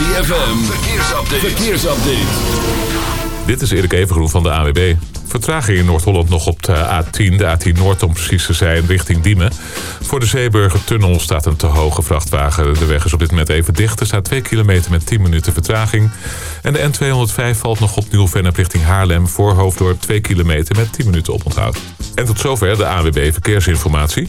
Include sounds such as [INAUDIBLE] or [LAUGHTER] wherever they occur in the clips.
ZFM, verkeersupdate. verkeersupdate. Dit is Erik Evengroen van de AWB. Vertraging in Noord-Holland nog op de A10, de A10 Noord om precies te zijn, richting Diemen. Voor de Zeeburger-tunnel staat een te hoge vrachtwagen. De weg is op dit moment even dicht. Er staat 2 kilometer met 10 minuten vertraging. En de N205 valt nog op Nieuw-Vennep richting Haarlem... voor Hoofddorp 2 kilometer met 10 minuten oponthoud. En tot zover de AWB Verkeersinformatie.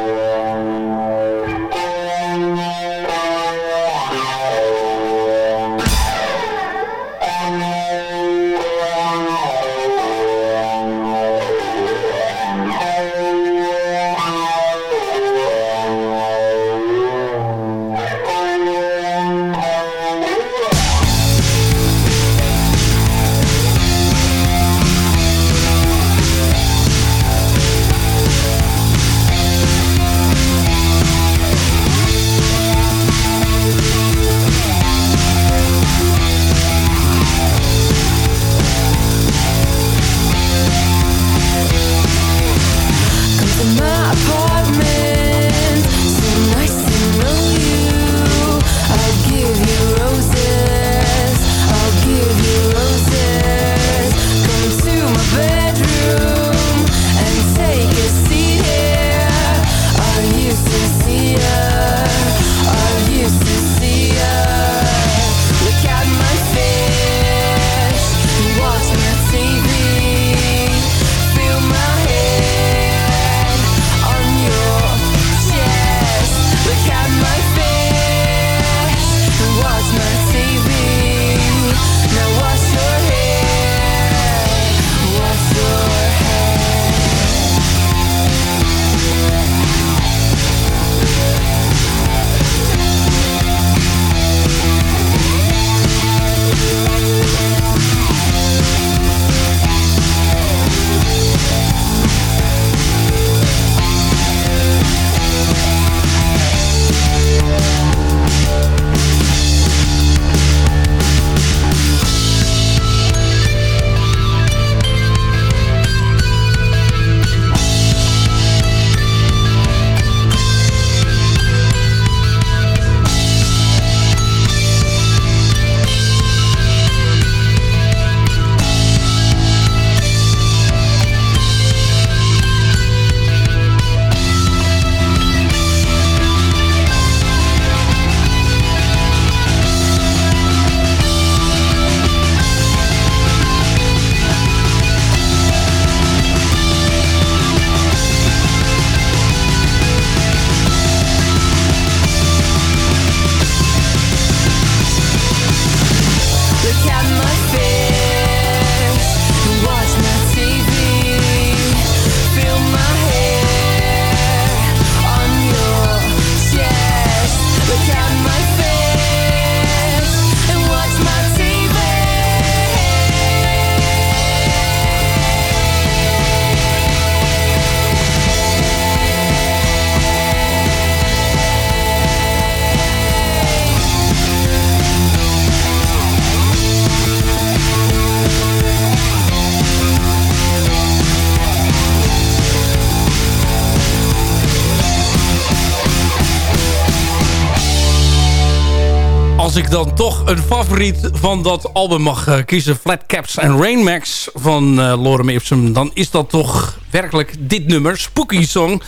Dan toch een favoriet van dat album mag eh, kiezen... Flat Caps en Rainmax van eh, Lorem Ipsum... dan is dat toch werkelijk dit nummer, Spooky Song...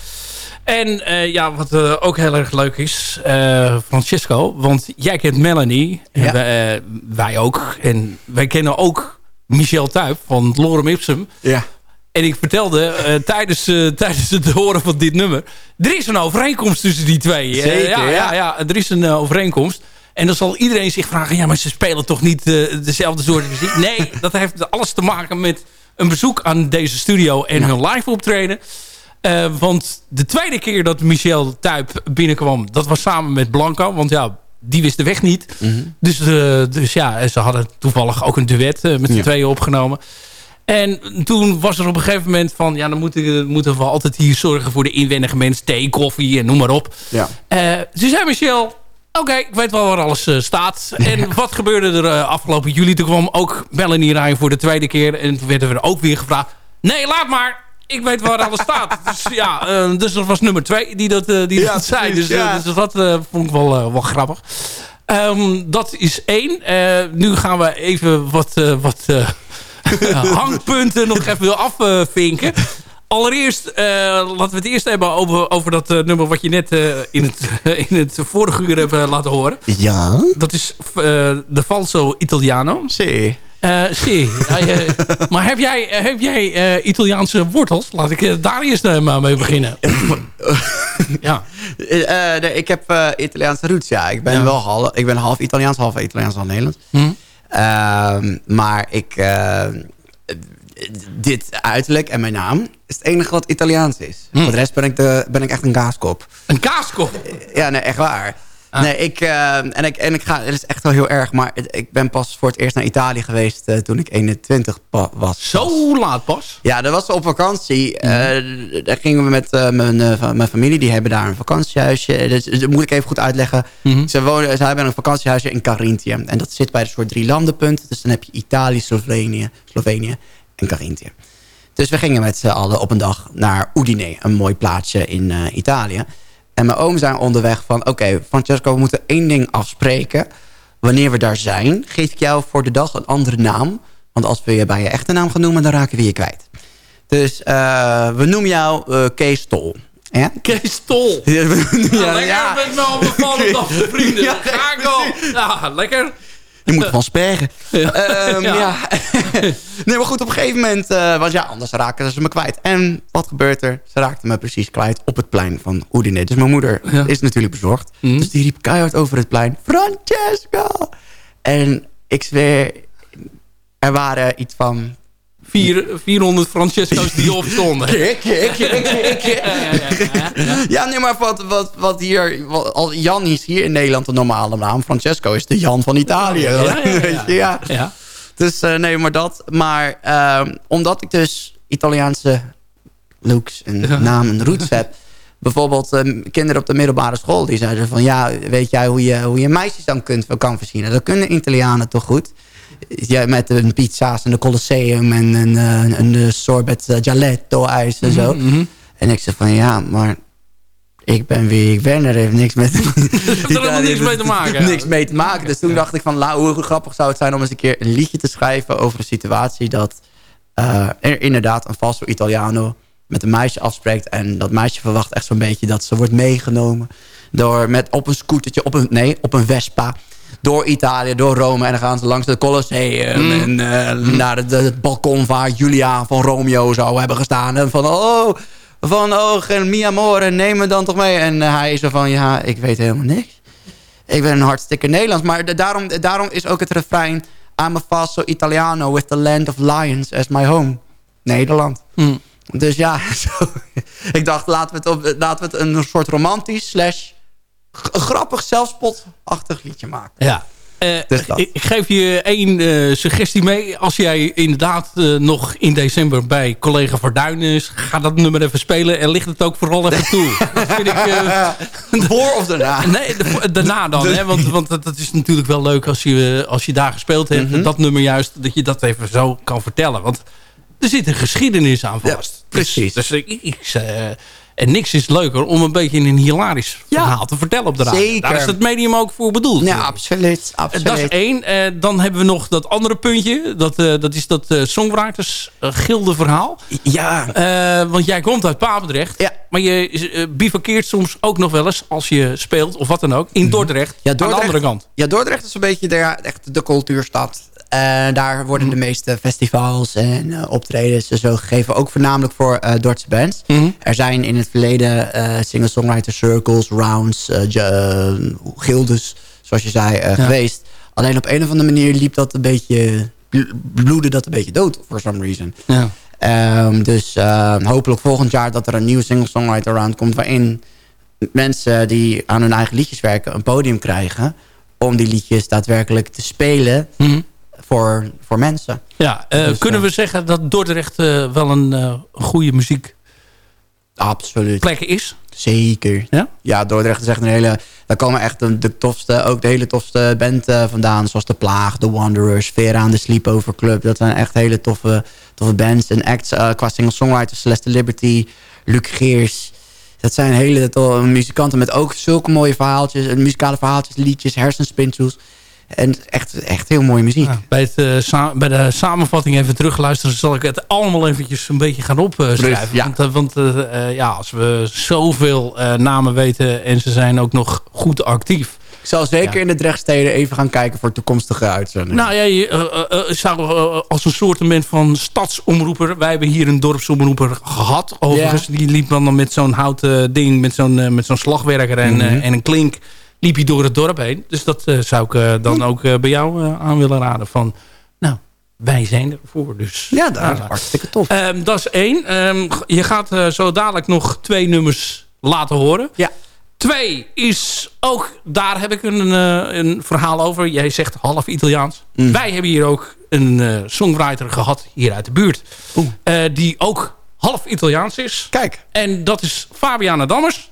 En eh, ja, wat ook heel erg leuk is, Francesco, want jij kent Melanie, en Ja. wij, wij ook. En wij kennen ook Michel Tuyp van Lorem Ipsum. Ja. En ik vertelde tijdens, tijdens het horen van dit nummer... er is een overeenkomst tussen die twee. Zeker, ja, ja. ja. er is een overeenkomst. En dan zal iedereen zich vragen... ja, maar ze spelen toch niet eh, dezelfde soort muziek? Nee, [LAUGHS] dat heeft alles te maken met een bezoek aan deze studio... en hun live optreden. Eh, want de tweede keer dat Michel Tuip binnenkwam... dat was samen met Blanco. Want ja, die wist de weg niet. dus, eh, dus ja, ze hadden toevallig ook een duet met z'n Ja. tweeën opgenomen. En toen was er op een gegeven moment van... ja, dan moeten, moeten we altijd hier zorgen voor de inwendige mens. Thee, koffie en noem maar op. Ja. Toen zei Michel... Oké, ik weet wel waar alles eh, staat. En wat gebeurde er eh, afgelopen juli? Toen kwam ook Melanie Ryan voor de tweede keer. En toen werden we er ook weer gevraagd... Nee, laat maar. Ik weet waar alles staat. [LAUGHS] Dus ja, eh, dus dat was nummer twee die dat, die Ja, dat zei. Dus, ja. dus dat vond ik wel, wel grappig. Ehm, dat is één. Nu gaan we even wat, wat [LAUGHS] [LAUGHS] hangpunten nog even afvinken. Allereerst, eh, laten we het eerst hebben over, over dat eh, nummer wat je net eh, in, het, [LAUGHS] in het vorige uur hebt laten horen. Ja. Dat is de Falso Italiano. Ja, je- [LAUGHS] maar heb jij, heb jij Italiaanse wortels? Laat ik daar eerst maar mee beginnen. [LAUGHS] ja. Nee, ik heb Italiaanse roots, ja. Ik ben Ja. wel half, ik ben half Italiaans, half Italiaans, half Nederlands. Hm. Ehm, maar ik... dit uiterlijk en mijn naam is het enige wat Italiaans is. Voor de rest ben ik, de, ben ik echt een kaaskop. Een kaaskop. Ja, nee, echt waar. Ah. Nee, ik, eh, en ik, en ik ga, het is echt wel heel erg, maar ik ben pas voor het eerst naar Italië geweest eh, toen ik 21 pa- was. Zo laat pas. Ja, dat was op vakantie. Eh, daar gingen we met eh, mijn, eh, mijn familie. Die hebben daar een vakantiehuisje. Dus, dat moet ik even goed uitleggen. Mhm. Ze, wonen, ze hebben een vakantiehuisje in Carinthië. En dat zit bij een soort drie landenpunt. Dus dan heb je Italië, Slovenië, Slovenië en Carinthië. Dus we gingen met z'n allen op een dag naar Udine. Een mooi plaatsje in eh, Italië. En mijn oom zei onderweg van... Oké, Francesco, we moeten één ding afspreken. Wanneer we daar zijn, geef ik jou voor de dag een andere naam. Want als we je bij je echte naam gaan noemen, dan raken we je kwijt. Dus eh, we noemen jou eh, Kees Tol. Ja? Kees Tol. Ja, Ja, lekker ja. met me al bevallen [LAUGHS] dag vrienden. Ja, Ga ik al. Ja, lekker. Je moet van sperren. Ehm, Ja. ja. [LAUGHS] nee, maar goed, op een gegeven moment... eh, want ja, anders raken ze me kwijt. En wat gebeurt er? Ze raakten me precies kwijt op het plein van Udine. Dus mijn moeder Ja. is natuurlijk bezorgd. Mhm. Dus die riep keihard over het plein... Francesco! En ik zweer... Er waren iets van... Vier, 400 Francesco's die opstonden. Ik, ik, ik, ik, Ja, nee, maar wat, wat, wat hier... Wat, al Jan is hier in Nederland de normale naam. Francesco is de Jan van Italië. Ja, ja, ja. Dus eh, nee, maar dat. Maar ehm, omdat ik dus Italiaanse looks en Ja. naam en roots heb. [LAUGHS] Bijvoorbeeld ehm, kinderen op de middelbare school. Die zeiden van ja, weet jij hoe je, hoe je meisjes dan kunt, kan versieren? Dat kunnen Italianen toch goed? Ja, met een pizza's en de Colosseum en een, eh, een, een sorbet eh, gialetto ijs en zo. Mhm. En ik zei van ja, maar ik ben wie ik ben. Er heeft niks met... [LAUGHS] helemaal niks mee te maken. Niks mee te maken. Dus toen dacht ik van, nou, hoe grappig zou het zijn om eens een keer een liedje te schrijven over een situatie dat eh, er inderdaad een falso Italiano met een meisje afspreekt. En dat meisje verwacht echt zo'n beetje dat ze wordt meegenomen door met op een scootertje, op een, nee, op een Vespa. Door Italië, door Rome. En dan gaan ze langs het Colosseum. En eh, naar het, balkon waar Julia van Romeo zou hebben gestaan. En van, oh, van, oh, mi amore, neem me dan toch mee. En eh, hij is zo van, ja, ik weet helemaal niks. Ik ben een hartstikke Nederlands. Maar de- daarom, daarom is ook het refrein... I'm a falso Italiano with the land of lions as my home. Nederland. Hm. Dus ja, [LAUGHS] zo. ik dacht, laten we, het op, laten we het een soort romantisch slash grappig zelfspotachtig liedje maken. Ja. Eh, Dus ik, ik geef je één eh, suggestie mee. Als jij inderdaad eh, nog in december bij collega Verduin is... ga dat nummer even spelen en licht het ook vooral even toe. [LAUGHS] Dat vind ik... Voor of daarna? nee, de- daarna dan. Hè, want want dat, dat is natuurlijk wel leuk als je, als je daar gespeeld hebt. Mhm. Dat nummer juist, dat je dat even zo kan vertellen. Want er zit een geschiedenis aan Ja, vast. precies. Dus, dus ik, ik, en niks is leuker om een beetje een hilarisch Ja, verhaal te vertellen op de radio. zeker. Daar is het medium ook voor bedoeld. Ja, absoluut. Absoluut. Dat is één. Eh, dan hebben we nog dat andere puntje. Dat, eh, dat is dat eh songwriters gilde verhaal. Ja, want jij komt uit Papendrecht. Ja. Maar je bivakkeert soms ook nog wel eens... als je speelt of wat dan ook... in Dordrecht, Ja, aan de Dordrecht- andere kant. Ja, Dordrecht is een beetje de, echt de cultuurstad. En daar worden de meeste festivals en eh, optredens en zo gegeven. Ook voornamelijk voor eh Dordtse bands. Mhm. Er zijn in het verleden eh singer-songwriter circles, rounds, eh, eh, gildes, zoals je zei, eh, geweest. Alleen op een of andere manier liep dat een beetje... bloedde dat een beetje dood, for some reason. Ja. Ehm, dus hopelijk volgend jaar dat er een nieuwe singer-songwriter round komt... waarin mensen die aan hun eigen liedjes werken een podium krijgen... om die liedjes daadwerkelijk te spelen Mhm. Voor, voor mensen. Ja, eh, Dus, kunnen ja. we zeggen dat Dordrecht eh, wel een eh, goede muziekplek Absoluut. is? Zeker. Ja? Ja, Dordrecht is echt een hele... Daar komen echt de, de tofste, ook de hele tofste band eh, vandaan. Zoals De Plaag, The Wanderers, Vera aan de Sleepover Club. Dat zijn echt hele toffe, toffe bands. En acts eh, qua singer-songwriters. Celeste Liberty, Luc Geers. Dat zijn hele to- muzikanten met ook zulke mooie verhaaltjes. eh, Muzikale verhaaltjes, liedjes, hersenspinsels. En echt, echt heel mooie muziek. Ja, bij, het, eh, bij de samenvatting even terugluisteren... zal ik het allemaal eventjes een beetje gaan opschrijven. Ja. Want, eh, want eh, eh, ja, als we zoveel namen weten... en ze zijn ook nog goed actief... Ik zal zeker Ja. in de Drechtsteden even gaan kijken voor toekomstige uitzendingen. Nou ja, je, zou als een soort van stadsomroeper... wij hebben hier een dorpsomroeper gehad. Overigens, die liep dan met zo'n houten ding... met zo'n met zo'n slagwerker en, Mhm. en een klink... liep hij door het dorp heen. Dus dat eh, zou ik eh, dan ook eh, bij jou aan willen raden. Van, nou, wij zijn ervoor. Dus, ja, dat is Ja. hartstikke tof. Ehm, dat is één. Ehm, je gaat zo dadelijk nog twee nummers laten horen. Ja. Twee is ook, daar heb ik een, een verhaal over. Jij zegt half Italiaans. Mm. Wij hebben hier ook een songwriter gehad hier uit de buurt. Die ook half Italiaans is. Kijk. En dat is Fabiana Dammers.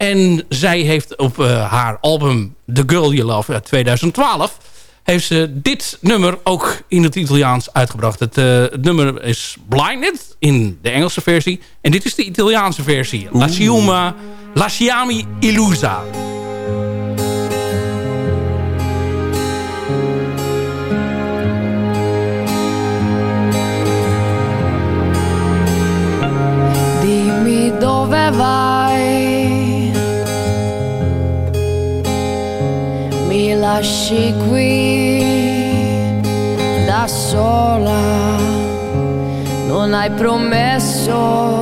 En zij heeft op eh, haar album The Girl You Love uit 2012... heeft ze dit nummer ook in het Italiaans uitgebracht. Het, eh, het nummer is Blinded in de Engelse versie. En dit is de Italiaanse versie. La Ciuma, Lasciami Illusa. Dimmi dove vai, lasci qui da sola, non hai promesso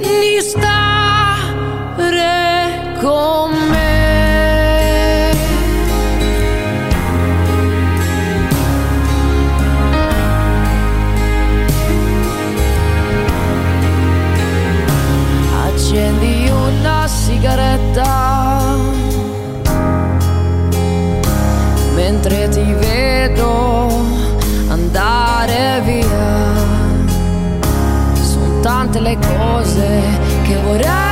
di stare con me. Accendi una sigaretta mentre ti vedo andare via. Sono tante le cose che vorrei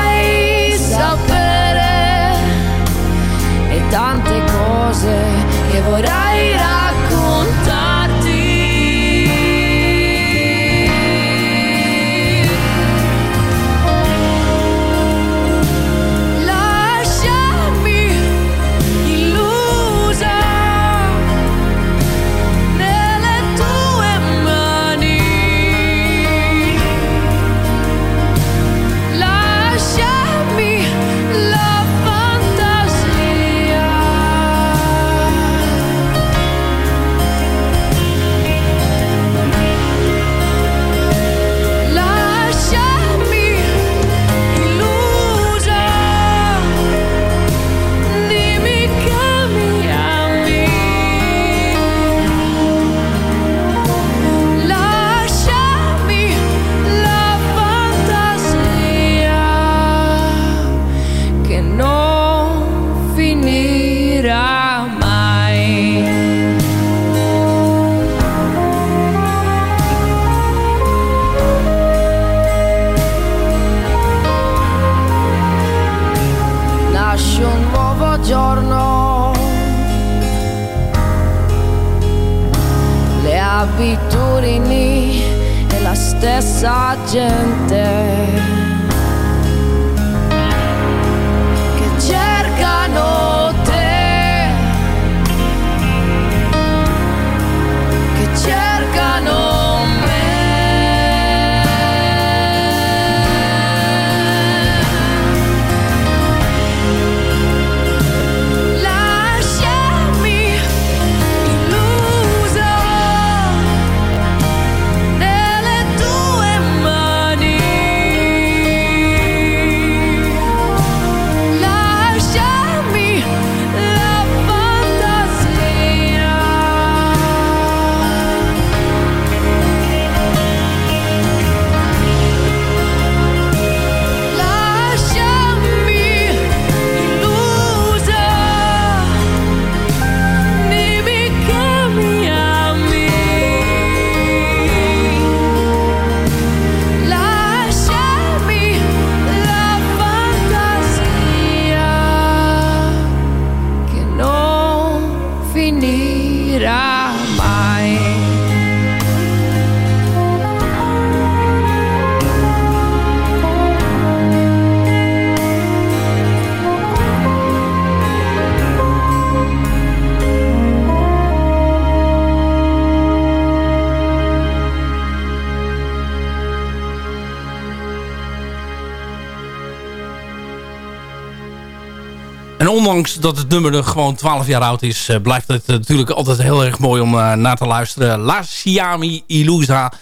dat het nummer er gewoon 12 jaar oud is... eh, blijft het eh, natuurlijk altijd heel erg mooi om eh, naar te luisteren. La Siami Ilusa.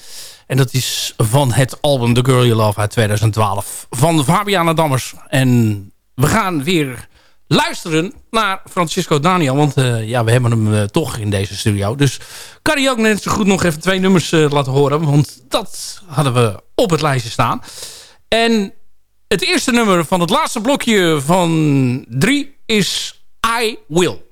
En dat is van het album The Girl You Love uit 2012. Van Fabiana Dammers. En we gaan weer luisteren naar Francisco Daniel. Want ja, we hebben hem toch in deze studio. Dus kan hij ook net zo goed nog even twee nummers laten horen. Want dat hadden we op het lijstje staan. En het eerste nummer van het laatste blokje van drie is I Will.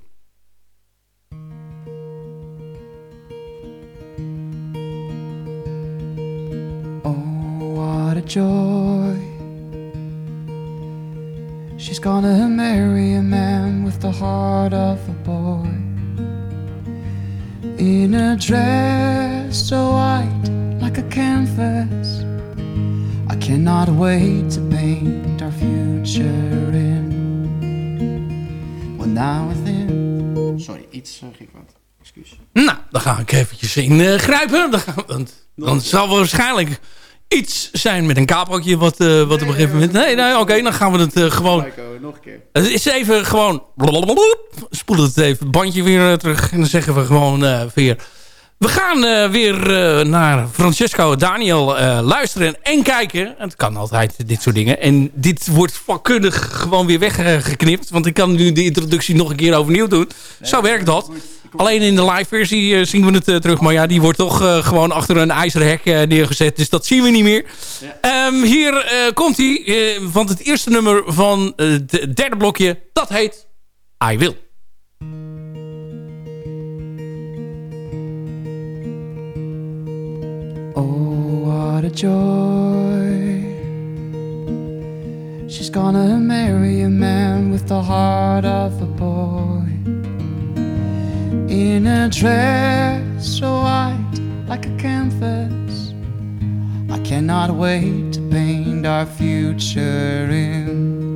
Oh, what a joy. She's gonna marry a man with the heart of a boy. In a dress so white like a canvas. I cannot wait to paint our future in. Well, now within. Sorry, iets zeg ik wat. Excuus. Nou, dan ga ik eventjes ingrijpen. Dan, gaan we- dan, dan zal waarschijnlijk iets zijn met een kapotje wat, eh, wat op een gegeven moment... Nee, nee oké, dan gaan we het eh, gewoon... nog een keer. Het is even gewoon... Spoelen het even, het bandje weer eh, terug. En dan zeggen we gewoon eh, weer... We gaan eh, weer eh, naar Francesco Daniel eh, luisteren en kijken. Het kan altijd, dit soort dingen. En dit wordt vakkundig gewoon weer weggeknipt. Want ik kan nu de introductie nog een keer overnieuw doen. Zo werkt dat. Alleen in de live versie zien we het terug. Maar ja, die wordt toch gewoon achter een ijzeren hek neergezet. Dus dat zien we niet meer. Ehm, hier komt hij. want het eerste nummer van het derde blokje, dat heet I Will. Oh, what a joy. She's gonna marry a man with the heart of a boy. In a dress so white like a canvas. I cannot wait to paint our future in.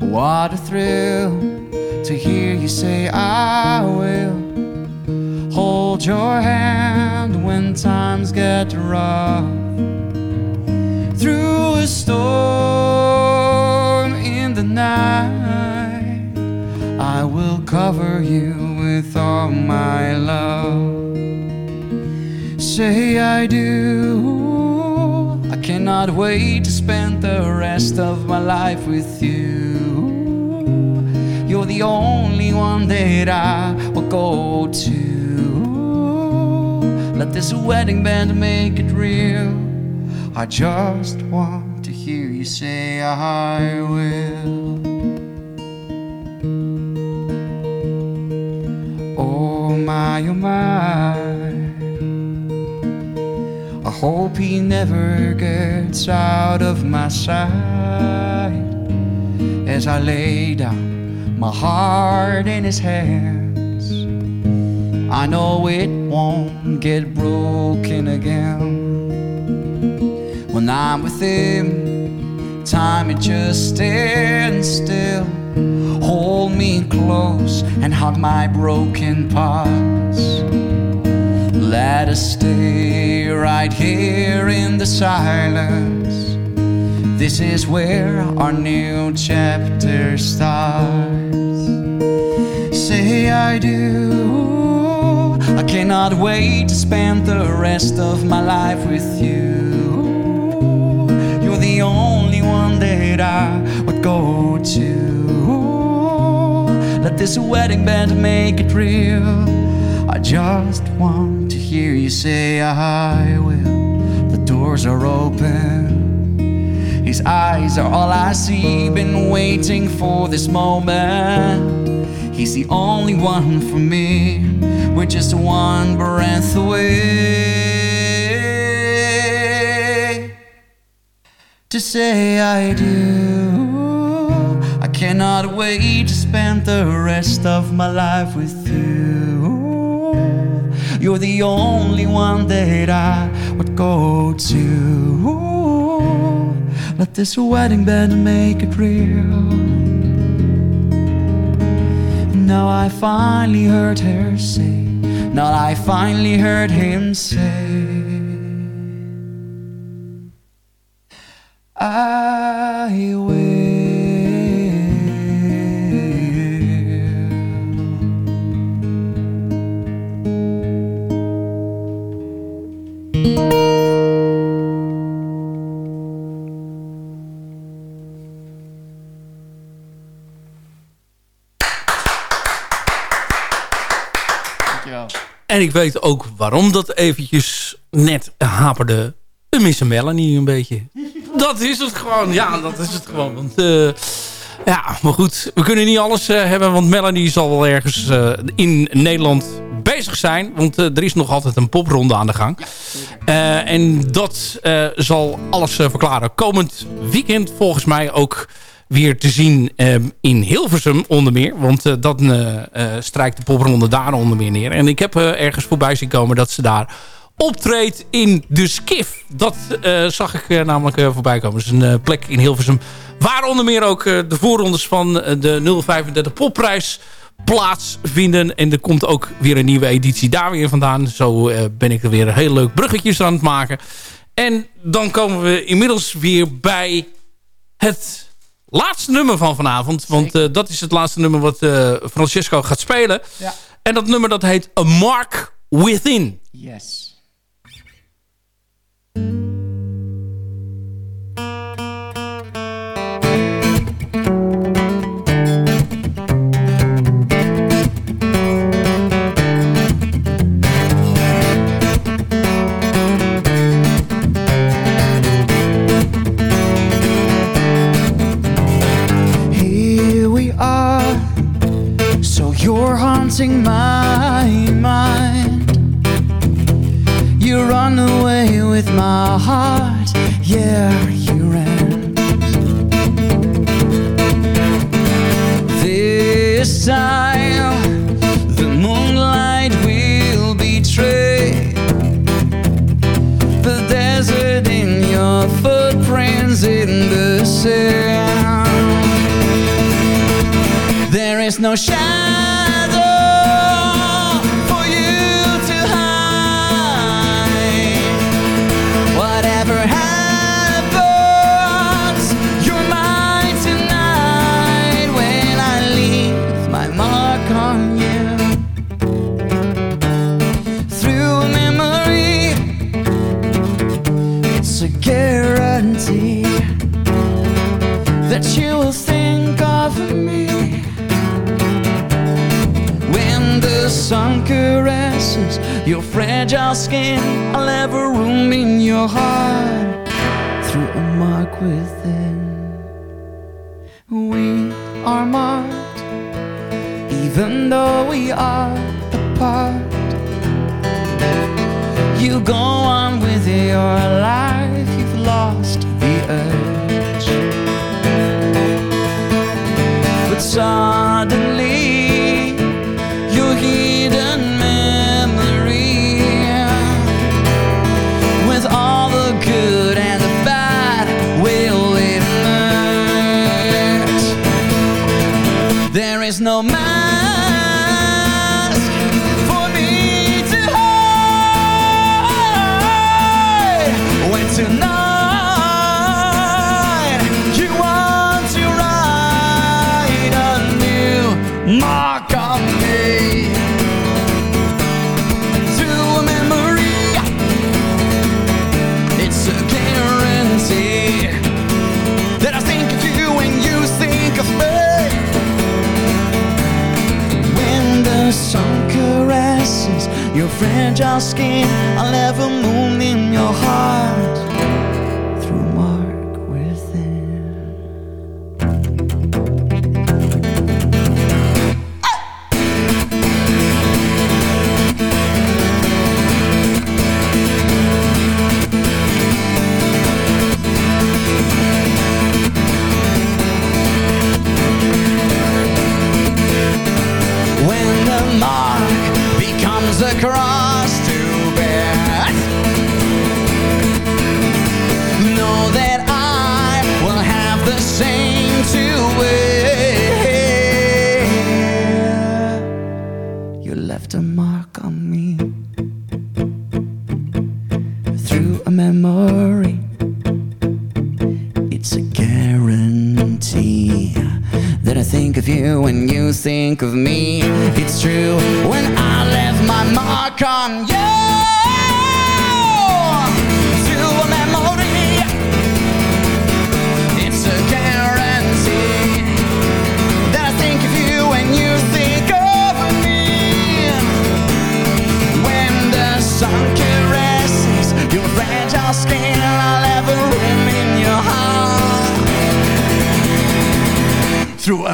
What a thrill to hear you say, I will hold your hand when times get rough. Through a storm in the night, I will cover you with all my love. Say I do. I cannot wait to spend the rest of my life with you. You're the only one that I will go to. Let this wedding band make it real. I just want to hear you say I will. Oh my, oh my. I hope he never gets out of my sight as I lay down my heart in his hands. I know it won't get broken again. When I'm with him, time it just stands still. Hold me close and hug my broken parts. Let us stay right here in the silence. This is where our new chapter starts. Say I do. Cannot wait to spend the rest of my life with you. You're the only one that I would go to. Let this wedding band make it real. I just want to hear you say I will. The doors are open. His eyes are all I see. Been waiting for this moment. He's the only one for me. We're just one breath away to say I do. I cannot wait to spend the rest of my life with you. You're the only one that I would go to. Let this wedding band make it real. Now I finally heard her say, now I finally heard him say, I will. En ik weet ook waarom dat eventjes net haperde. De Miss Melanie een beetje. Dat is het gewoon. Ja, dat is het gewoon. Want, eh, ja, maar goed. We kunnen niet alles eh, hebben. Want Melanie zal wel ergens eh, in Nederland bezig zijn. Want er is nog altijd een popronde aan de gang. en dat zal alles verklaren. Komend weekend volgens mij ook weer te zien in Hilversum onder meer. Want dan strijkt de popronde daar onder meer neer. En ik heb ergens voorbij zien komen dat ze daar optreedt in de Skif. Dat eh, zag ik uh, namelijk uh, voorbij komen. Dus een plek in Hilversum. Waar onder meer ook de voorrondes van de 035 popprijs plaatsvinden. En er komt ook weer een nieuwe editie daar weer vandaan. Zo ben ik er weer heel leuk bruggetjes aan het maken. En dan komen we inmiddels weer bij het laatste nummer van vanavond. Want dat is het laatste nummer wat Francesco gaat spelen. Ja. En dat nummer dat heet A Mark Within. Yes.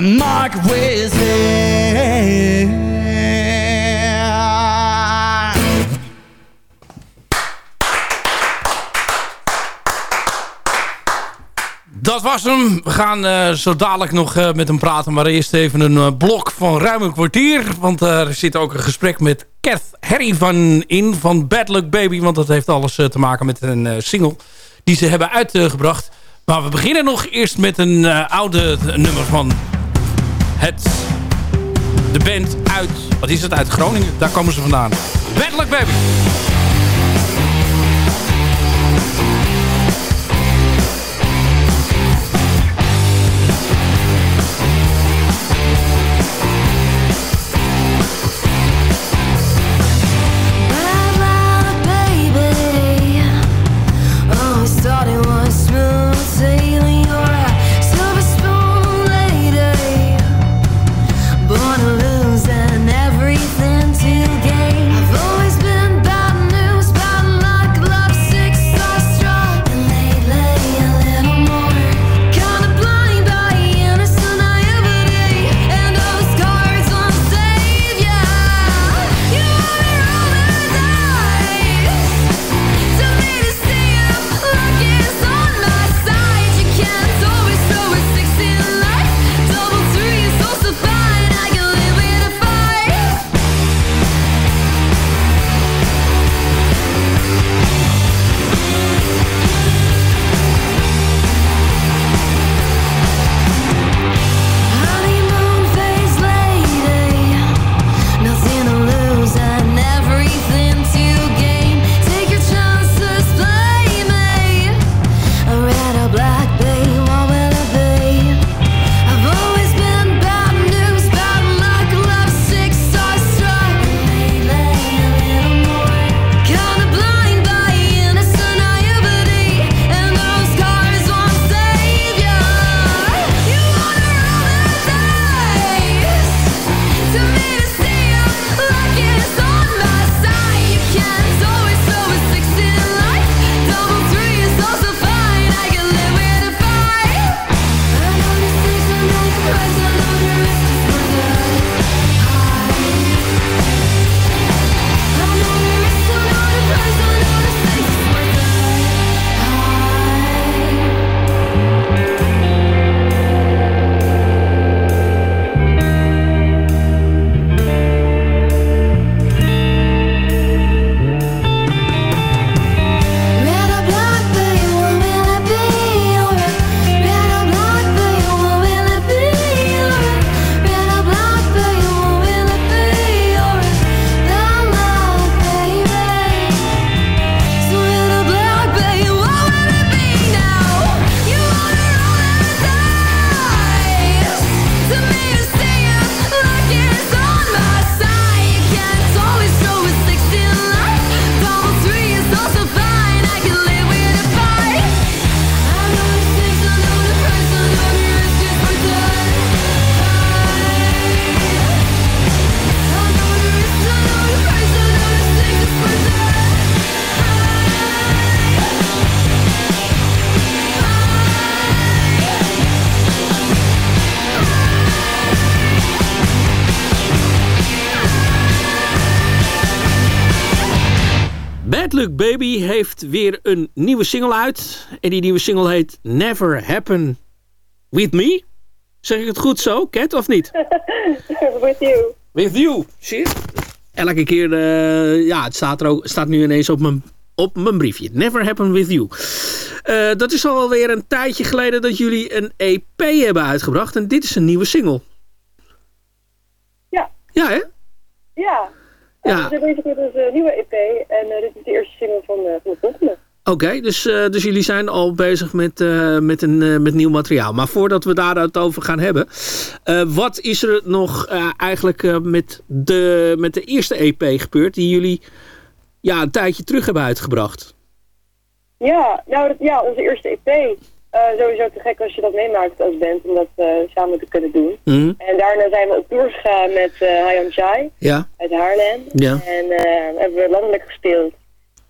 Mark Wesley. Dat was hem. We gaan eh, zo dadelijk nog eh, met hem praten. Maar eerst even een eh, blok van ruim een kwartier. Want er zit ook een gesprek met Kath Harry van in van Bad Luck Baby. Want dat heeft alles te maken met een single die ze hebben uitgebracht. Maar we beginnen nog eerst met een oude nummer van het, de band uit, wat is het, uit Groningen? Daar komen ze vandaan. Wettelijk Baby! Baby heeft weer een nieuwe single uit. En die nieuwe single heet Never Happen With Me. Zeg ik het goed zo, Cat, of niet? [LAUGHS] With you. With you, shit. Elke keer, eh, ja, het staat, er ook, staat nu ineens op mijn, op mijn briefje. Never Happen With You. Eh, dat is alweer een tijdje geleden dat jullie een EP hebben uitgebracht. En dit is een nieuwe single. Ja. Ja, hè? Ja, ja. We zijn bezig met onze nieuwe EP en eh, dit is de eerste single van, eh, van de volgende. Oké, dus, eh, dus jullie zijn al bezig met, eh, met, een, eh, met nieuw materiaal. Maar voordat we daar het over gaan hebben. eh, wat is er nog eh, eigenlijk eh, met, de, met de eerste EP gebeurd die jullie ja, een tijdje terug hebben uitgebracht? Ja, nou dat, ja, onze eerste EP. Eh, sowieso te gek als je dat meemaakt als band om dat eh, samen te kunnen doen. Mhm. En daarna zijn we op tour gegaan met uh, Hayam Chai Ja, uit Haarlem. Ja. En eh, hebben we landelijk gespeeld.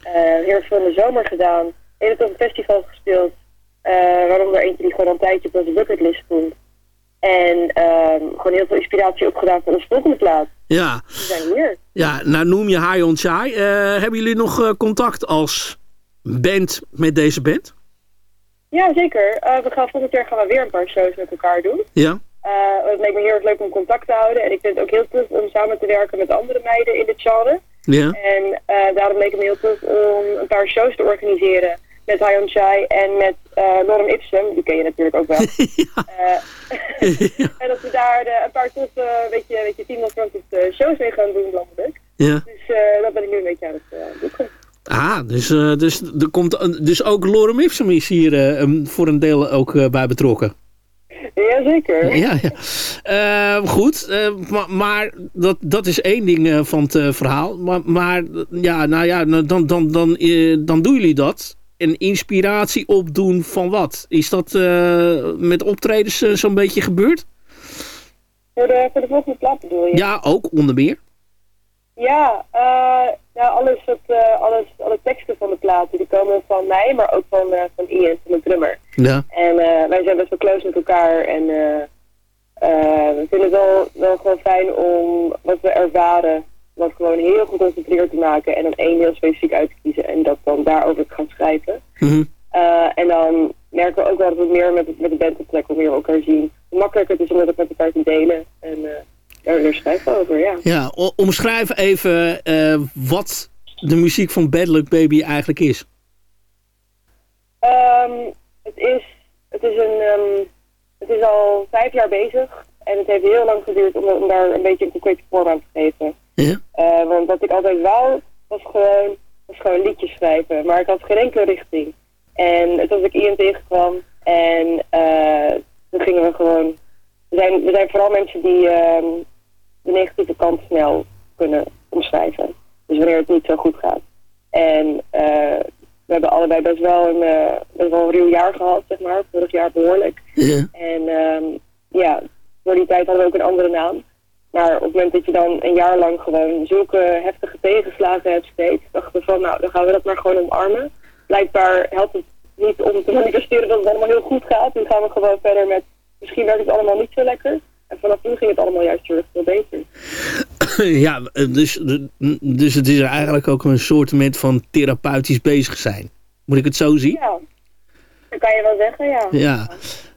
Eh, heel veel in de zomer gedaan. Hele toffe festivals gespeeld. Eh waaronder eentje die gewoon een tijdje op onze bucketlist stond. En ehm, gewoon heel veel inspiratie opgedaan voor onze volgende plaat. ja. Zijn hier. ja nou noem je High on Chai. Eh, hebben jullie nog eh, contact als band met deze band? Ja, zeker. Eh, we gaan volgend jaar gaan we weer een paar shows met elkaar doen. Ja, Eh, het lijkt me heel erg leuk om contact te houden. En ik vind het ook heel tof om samen te werken met andere meiden in dit genre. ja. En eh, daarom leek het me heel tof om een paar shows te organiseren. Met Hayon Chai en met Lorem Ipsum. Die ken je natuurlijk ook wel. [LAUGHS] [LAUGHS] En dat we daar een paar toffe, weet je, weet je, shows mee gaan doen landelijk. ja. Dus dat ben ik nu een beetje aan het zoeken. Ah, dus, eh, dus, er komt, dus ook Lorem Ipsum is hier eh, voor een deel ook eh, bij betrokken. Jazeker. Ja, ja. Goed, maar, maar dat, dat is één ding van het verhaal. Maar, maar ja, nou ja, nou, dan, dan, dan, dan doen jullie dat. En inspiratie opdoen van wat? Is dat met optredens zo'n beetje gebeurd? Voor de, voor de volgende plaat bedoel je? Ja, ook onder meer. Ja, eh nou, alles wat, eh, alles, alle teksten van de platen die komen van mij, maar ook van, eh, van Ian, van de drummer. Ja. En wij zijn best wel close met elkaar en we vinden het wel, wel gewoon fijn om wat we ervaren, wat gewoon heel geconcentreerd te maken en dan één heel specifiek uit te kiezen en dat dan daarover te gaan schrijven. Eh, en dan merken we ook wel dat we meer met, met de band op plek, hoe meer we elkaar zien, hoe makkelijker het is om dat met elkaar te delen. En over, ja. Ja, omschrijf even eh, wat de muziek van Bad Luck Baby eigenlijk is. Ehm, het, is, het, is een, ehm, het is al vijf jaar bezig en het heeft heel lang geduurd om, om daar een beetje een concrete vorm aan te geven. Ja? Eh, want wat ik altijd wou, was gewoon, was gewoon liedjes schrijven. Maar ik had geen enkele richting. En toen ik Ian tegenkwam en eh, toen gingen we gewoon... We zijn, we zijn vooral mensen die ehm, de negatieve kant snel kunnen omschrijven. Dus wanneer het niet zo goed gaat. En eh, we hebben allebei best wel een, eh, best wel een ruw jaar gehad, zeg maar. Vorig jaar behoorlijk. Ja. En ehm, ja, voor die tijd hadden we ook een andere naam. Maar op het moment dat je dan een jaar lang gewoon zulke heftige tegenslagen hebt steeds, dachten we van nou, dan gaan we dat maar gewoon omarmen. Blijkbaar helpt het niet om te manifesteren dat het allemaal heel goed gaat. Dan gaan we gewoon verder met, misschien werkt het allemaal niet zo lekker. En vanaf toen ging het allemaal juist erg veel beter. [COUGHS] ja, dus, dus het is eigenlijk ook een soort van therapeutisch bezig zijn. Moet ik het zo zien? Ja, dat kan je wel zeggen, ja. Ja,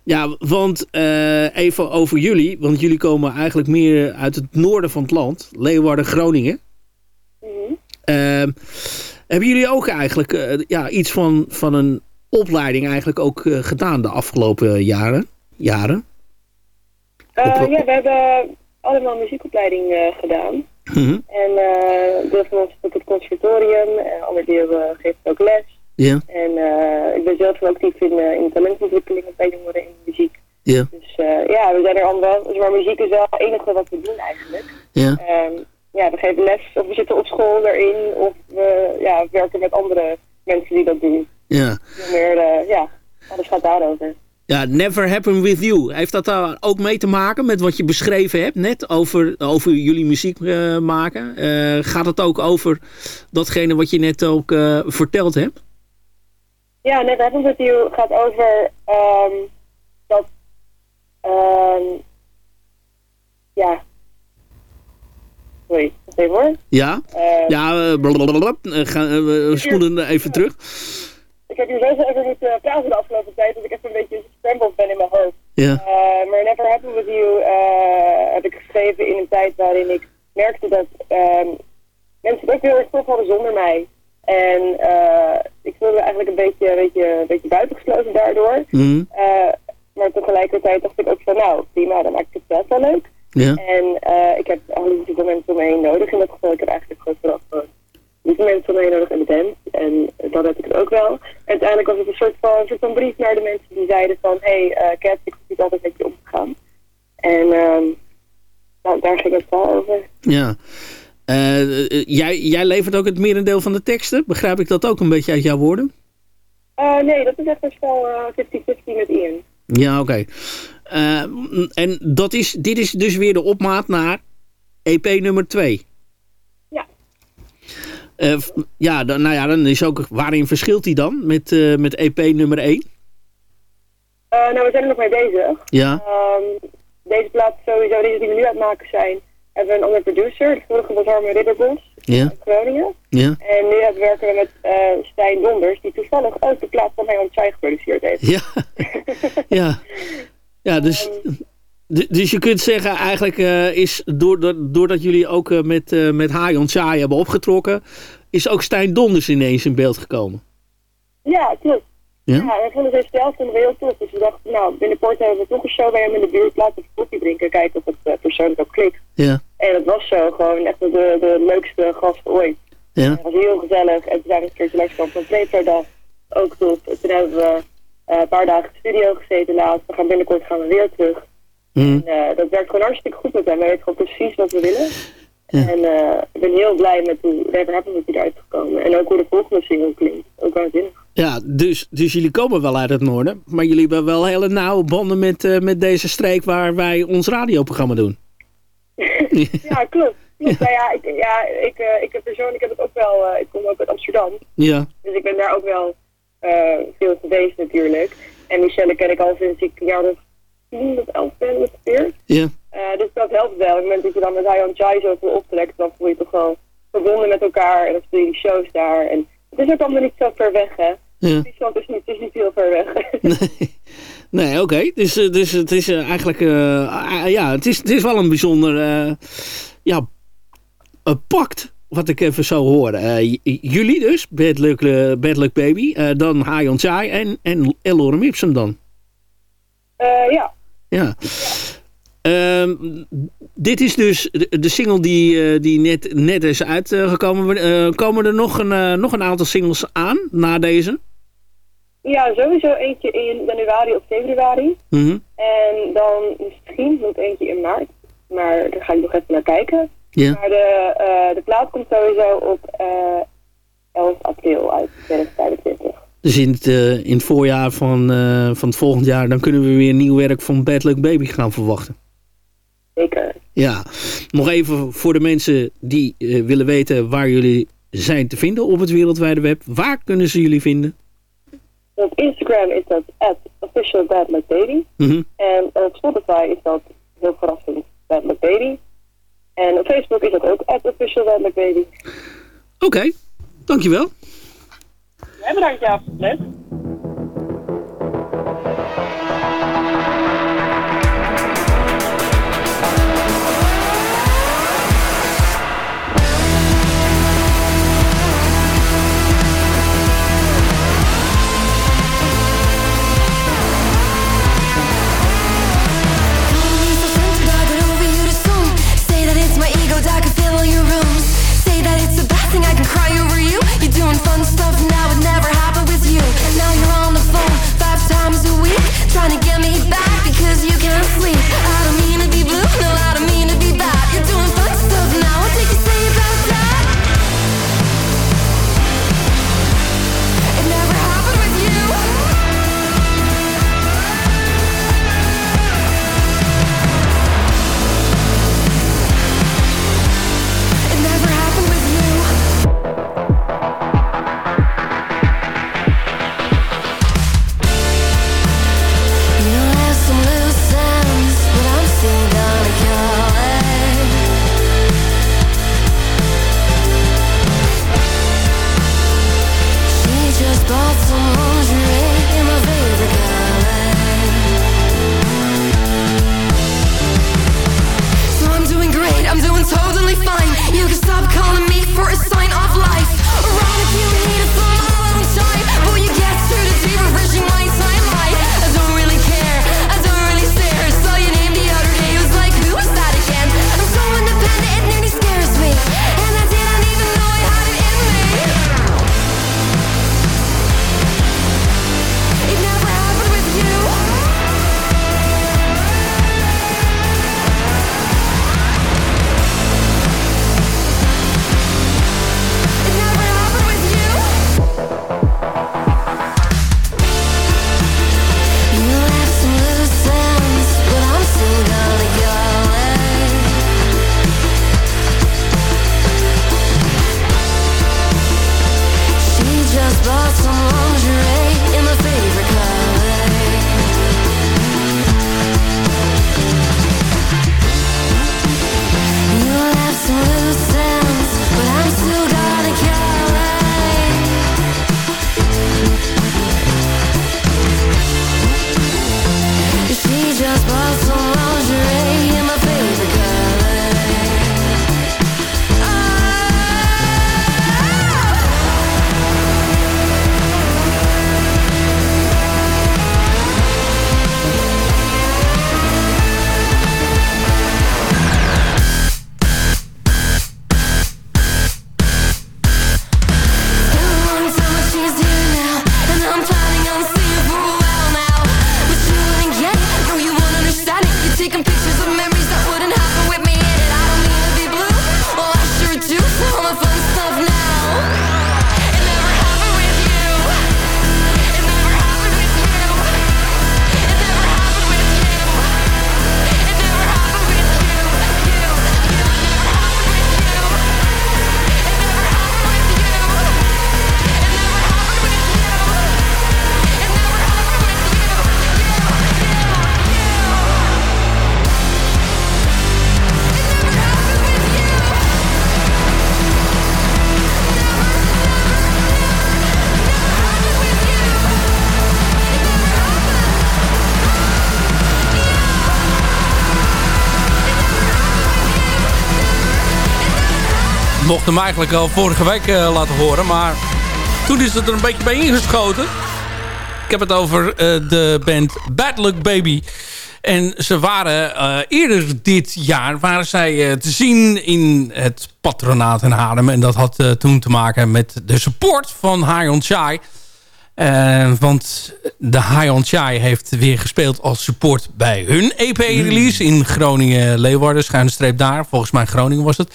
ja want eh, even over jullie. Want jullie komen eigenlijk meer uit het noorden van het land. Leeuwarden, Groningen. Mhm. Ehm, hebben jullie ook eigenlijk eh, ja, iets van, van een opleiding eigenlijk ook eh, gedaan de afgelopen jaren? jaren? Op- ja, we hebben allemaal muziekopleiding eh, gedaan. Mhm. En eh deel van ons op het conservatorium, en ander deel geeft ook les. Ja, En eh, ik ben zelf ook actief in, eh, in talentontwikkeling bij jongeren in muziek. ja, Dus ja, we zijn er allemaal. Dus maar muziek is wel het enige wat we doen eigenlijk. ja. Ehm, ja, we geven les of we zitten op school daarin of we ja, werken met andere mensen die dat doen. ja. Meer, ja, alles gaat daarover. Ja, Never Happen With You. Heeft dat daar ook mee te maken met wat je beschreven hebt net over, over jullie muziek eh, maken? Eh, gaat het ook over datgene wat je net ook eh, verteld hebt? Ja, net Happens With You gaat over ehm, dat, ehm, ja, sorry, even hoor. Ja? Ja, blablabla. We spoelen even terug. Ik heb hier zoveel over moeten praten de afgelopen tijd dat ik even een beetje scrambled ben in mijn hoofd. Ja, Eh, maar Never Happen With You eh, heb ik geschreven in een tijd waarin ik merkte dat ehm, mensen het ook heel erg tof hadden zonder mij. En eh, ik voelde eigenlijk een beetje, een beetje, een beetje buitengesloten daardoor. Mhm. Eh, maar tegelijkertijd dacht ik ook van, nou, prima, dan maak ik het best wel leuk. Ja. En eh, ik heb alle lieve mensen om me heen nodig. In dat geval, ik heb eigenlijk gewoon gewoon lieve mensen om me heen nodig in de band. En eh, dat heb ik het ook wel. En uiteindelijk was het een soort van, een soort van brief naar de mensen die zeiden van... Hé, hey, uh, Kat, ik hoef niet altijd met je om te gaan. En ehm nou, daar ging het wel over. Ja. Eh, eh, jij, levert ook het merendeel van de teksten. Begrijp ik dat ook een beetje uit jouw woorden? Eh, nee, dat is echt best wel eh, 50-50 met Ian. Ja, oké. Eh, en dat is, dit is dus weer de opmaat naar EP nummer 2. Ja. Eh, ja, dan, nou ja, dan is ook... Waarin verschilt die dan met, met EP nummer 1? Eh, nou, we zijn er nog mee bezig. Ja. Ehm, deze plaat sowieso, deze die we nu aan het maken zijn, hebben we een andere producer. De vorige was Harmen Ridderbos Ja. Groningen. Ja. En nu werken we met eh, Stijn Donders, die toevallig ook de plaat van aan Chai geproduceerd heeft. Ja. [LAUGHS] ja. Ja, dus... d- Dus je kunt zeggen, eigenlijk eh, is doordat, doordat jullie ook eh, met, eh met Hayon Chai hebben opgetrokken, is ook Stijn Donders ineens in beeld gekomen. Ja, klopt. Ja? Ja, zijn stijl vonden we heel tof. Dus we dachten, nou, binnenkort hebben we toch een show bij hem in de buurt. Laten we een koffie drinken, kijken of het eh, persoonlijk ook klikt. Ja. En dat was zo, gewoon echt de, de leukste gast ooit. Ja. Het was heel gezellig. En toen zijn we een keertje langs van Preprodag. Ook top. En toen hebben we eh, een paar dagen in de studio gezeten laatst. We gaan binnenkort gaan we weer terug. Hm. En, eh, dat werkt gewoon hartstikke goed met hem. Hij weet gewoon precies wat we willen. Ja. En eh, ik ben heel blij met hoe Never Happened is eruit gekomen. En ook hoe de volgende single klinkt. Ook waanzinnig. Ja, dus, dus jullie komen wel uit het noorden. Maar jullie hebben wel hele nauwe banden met, eh, met deze streek waar wij ons radioprogramma doen. [LAUGHS] ja, klopt. klopt. Nou ja, ik, ja ik, eh, ik heb persoonlijk heb het ook wel... ik kom ook uit Amsterdam. Ja. Dus ik ben daar ook wel veel geweest natuurlijk. En Michelle ken ik al sinds ik jaar of tien of elf ben ongeveer. Ja. Eh, dus dat helpt wel. Op het moment dat je dan met Hayan Chai zoveel optrekt, dan voel je toch wel verbonden met elkaar. En dan speel je die shows daar. En het is ook allemaal niet zo ver weg, hè. Ja. Friesland is niet, het is niet heel ver weg. Nee, oké. Dus, eh, dus het is eh, eigenlijk... eh, ah, ja, het is, het is wel een bijzonder... eh, ja, een pact, wat ik even zo hoor. Eh, j- jullie dus, Bad Luck, eh, Bad Luck Baby. eh, dan Hayon Chai en, en Elorem Ipsum dan. Eh, ja. Ja. Ehm, dit is dus de, de single die, eh, die net, net is uitgekomen. Eh, komen er nog een, eh, nog een aantal singles aan na deze? ja, sowieso eentje in januari of februari. Mhm. En dan misschien nog eentje in maart. Maar daar ga ik nog even naar kijken. Maar de, de plaat komt sowieso op eh 11 april uit 2025. Dus in het, in het voorjaar van, van het volgend jaar... dan kunnen we weer nieuw werk van Bad Luck Baby gaan verwachten. Zeker. Ja, nog even voor de mensen die eh, willen weten waar jullie zijn te vinden op het wereldwijde web. Waar kunnen ze jullie vinden? Op Instagram is dat at official Bad Luck Baby. Mhm. En op Spotify is dat heel verrassend Bad Luck Baby. En op Facebook is dat ook at official Bad Luck Baby. Oké, dankjewel. Jij bedankt, ja. Leuk. Hem eigenlijk al vorige week eh, laten horen. Maar toen is het er een beetje bij ingeschoten. Ik heb het over eh, de band Bad Luck Baby. En ze waren eh, eerder dit jaar waren zij te zien in het patronaat in Haarlem. En dat had toen te maken met de support van High on Chai. Want de High on Chai heeft weer gespeeld als support bij hun EP-release in Groningen-Leeuwarden. Schuine streep daar. Volgens mij Groningen was het.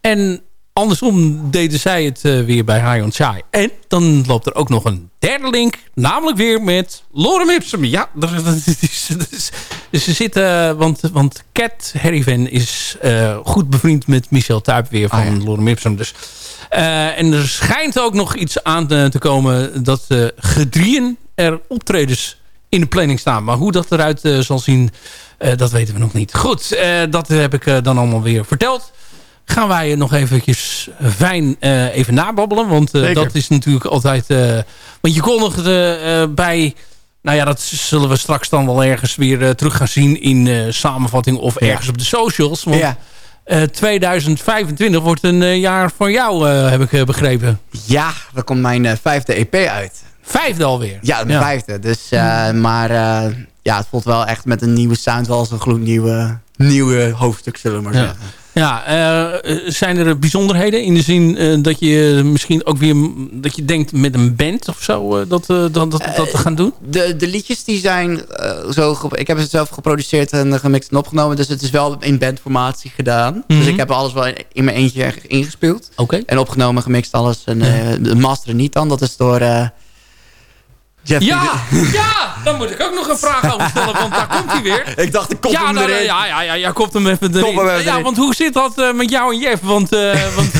En andersom deden zij het eh, weer bij High on Chai. En dan loopt er ook nog een derde link. Namelijk weer met Lorem Ipsum. Ja, dat is, dat dus ze zitten... Want, want Cat Harryvan is eh, goed bevriend met Michel Tuyp weer van Ah, ja. Lorem Ipsum. Dus, eh, en er schijnt ook nog iets aan te, te komen... dat gedrieën er optredens in de planning staan. Maar hoe dat eruit eh, zal zien, eh, dat weten we nog niet. Goed, eh, dat heb ik eh, dan allemaal weer verteld gaan wij nog eventjes fijn eh, even nababbelen. Want eh, dat is natuurlijk altijd... eh, want je kondigde bij... Nou ja, dat zullen we straks dan wel ergens weer terug gaan zien in samenvatting of Ja. ergens op de socials. Want Ja. eh, 2025 wordt een jaar voor jou, heb ik begrepen. ja, er komt mijn vijfde EP uit. Vijfde alweer. Ja, de vijfde. Dus, maar ja, het voelt wel echt met een nieuwe sound wel als een gloednieuwe nieuwe hoofdstuk, zullen we maar Ja. zeggen. Ja, eh, zijn er bijzonderheden in de zin eh, dat je misschien ook weer dat je denkt met een band of zo eh, dat, dat, dat, dat te gaan doen? De, de liedjes die zijn zo... Ik heb het zelf geproduceerd en gemixt en opgenomen. Dus het is wel in bandformatie gedaan. Mhm. Dus ik heb alles wel in, in mijn eentje ingespeeld. Oké. En opgenomen, gemixt, alles. En eh, de masteren niet dan. Dat is door... eh Jeffrey Ja, [LAUGHS] ja, dan moet ik ook nog een vraag over stellen, want daar komt hij weer. [LAUGHS] ik dacht, ik kom ja, hem nou, erin. ja, ja, ja, ja, komt hem even erin. Hem even ja, erin. want hoe zit dat eh, met jou en Jeff? Want, eh, [LAUGHS] want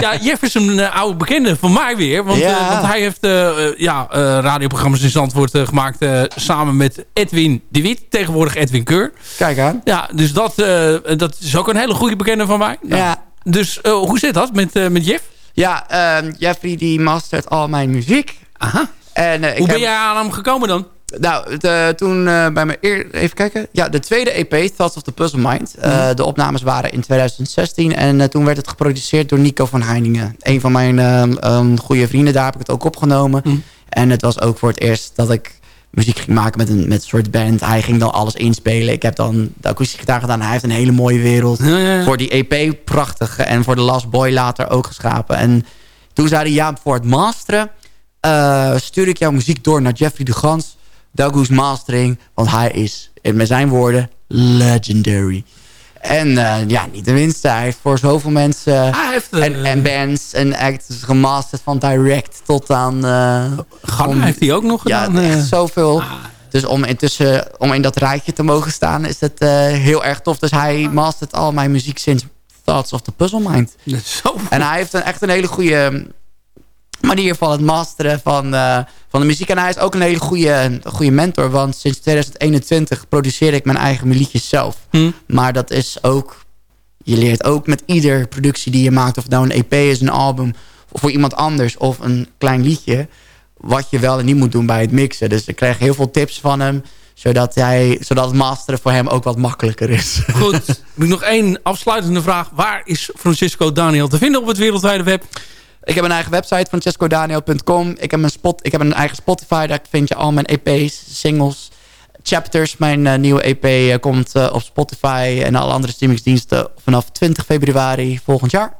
ja, Jeff is een eh, oude bekende van mij weer. Want, Ja. eh, want hij heeft eh, eh, ja, eh, radioprogramma's in Zandvoort eh, gemaakt eh, samen met Edwin de Wit. Tegenwoordig Edwin Keur. Kijk aan. Ja, dus dat, eh, dat is ook een hele goede bekende van mij. Nou, Ja. Dus eh, hoe zit dat met, eh, met Jeff? Ja, ehm, Jeffrey die mastert al mijn muziek. Aha. En, eh, Hoe ben heb- jij aan hem gekomen dan? Nou, de, toen eh, bij mijn eer, even kijken. Ja, de tweede EP, Thoughts of the Puzzle Mind. Eh, Mhm. De opnames waren in 2016 en eh, toen werd het geproduceerd door Nico van Heiningen. Een van mijn eh, ehm, goede vrienden, daar heb ik het ook opgenomen. Mhm. En het was ook voor het eerst dat ik muziek ging maken met een, met een soort band. Hij ging dan alles inspelen. Ik heb dan de akoestische gitaar gedaan. Hij heeft een hele mooie wereld. Ja, ja, ja. Voor die EP prachtig. En voor de Last Boy later ook geschapen. En toen zei hij, ja, voor het masteren... eh, stuur ik jouw muziek door naar Jeffrey de Gans. Douglas Mastering. Want hij is, met zijn woorden, legendary. En eh, ja, niet de minste. Hij heeft voor zoveel mensen... Eh, en, en bands en acts gemasterd van direct tot aan... Ghana om- heeft hij ook nog ja, gedaan. eh. echt zoveel. Dus om, intussen, om in dat rijtje te mogen staan is het heel erg tof. Dus hij mastert al mijn muziek sinds Thoughts of the Puzzle Mind. Zo. En hij heeft een, echt een hele goede manier van het masteren van, eh, van de muziek. En hij is ook een hele goede, goede mentor. Want sinds 2021 produceer ik mijn eigen liedjes zelf. Hm. Maar dat is ook... Je leert ook met ieder productie die je maakt... of het nou een EP is, een album... of voor iemand anders of een klein liedje... wat je wel en niet moet doen bij het mixen. Dus ik krijg heel veel tips van hem... zodat, hij, zodat het masteren voor hem ook wat makkelijker is. Goed, [LAUGHS] heb ik nog één afsluitende vraag. Waar is Francisco Daniel te vinden op het wereldwijde web? Ik heb een eigen website, francescodaniel.com. Ik, heb een spot, ik heb een eigen Spotify, daar vind je al mijn EP's, singles, chapters. Mijn eh, nieuwe EP eh, komt eh, op Spotify en alle andere streamingsdiensten vanaf 20 februari volgend jaar.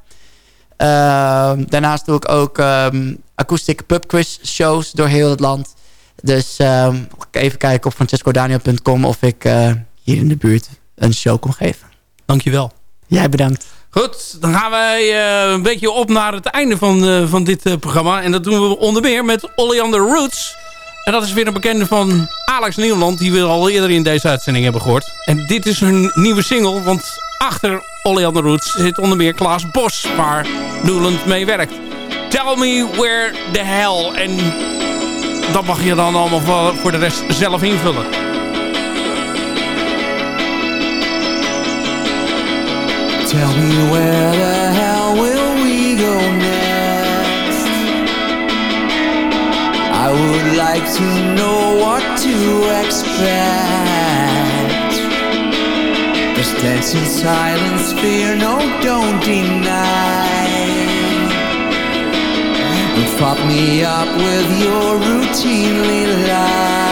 Ehm, daarnaast doe ik ook ehm acoustic pubquiz shows door heel het land. Dus ehm, even kijken op francescodaniel.com of ik eh, hier in de buurt een show kon geven. Dankjewel. Jij bedankt. Goed, dan gaan wij eh, een beetje op naar het einde van, eh, van dit eh, programma. En dat doen we onder meer met Oleander Roots. En dat is weer een bekende van Alex Nieuwland... die we al eerder in deze uitzending hebben gehoord. En dit is hun nieuwe single, want achter Oleander Roots... zit onder meer Klaas Bos, waar Nieuwland mee werkt. Tell me where the hell. En dat mag je dan allemaal voor- voor de rest zelf invullen. Tell me where the hell will we go next? I would like to know what to expect. Just dance in silence, fear, no, don't deny. And pop me up with your routinely lies.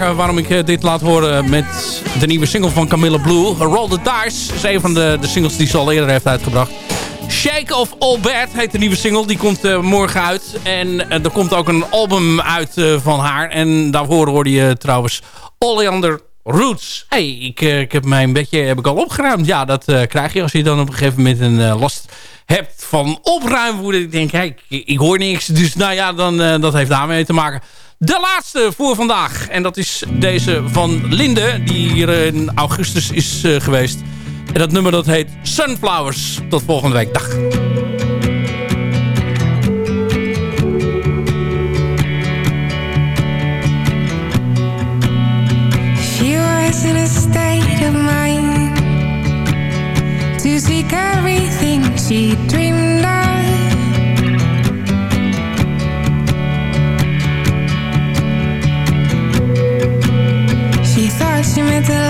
Waarom ik eh, dit laat horen met de nieuwe single van Camilla Blue. Roll the Dice is een van de, de singles die ze al eerder heeft uitgebracht. Shake of All Bad heet de nieuwe single. Die komt eh, morgen uit. En eh, er komt ook een album uit van haar. En daarvoor hoorde je trouwens Oleander Roots. hey, ik, ik heb mijn bedje heb ik al opgeruimd. Ja, dat krijg je als je dan op een gegeven moment een last hebt van opruimwoede. Ik denk, ik, hoor niks. Dus nou ja, dan, dat heeft daarmee te maken. De laatste voor vandaag. En dat is deze van Linde. Die hier in augustus is eh, geweest. En dat nummer dat heet Sunflowers. Tot volgende week. Dag. In a state of mind everything she dreamed. She thought she met the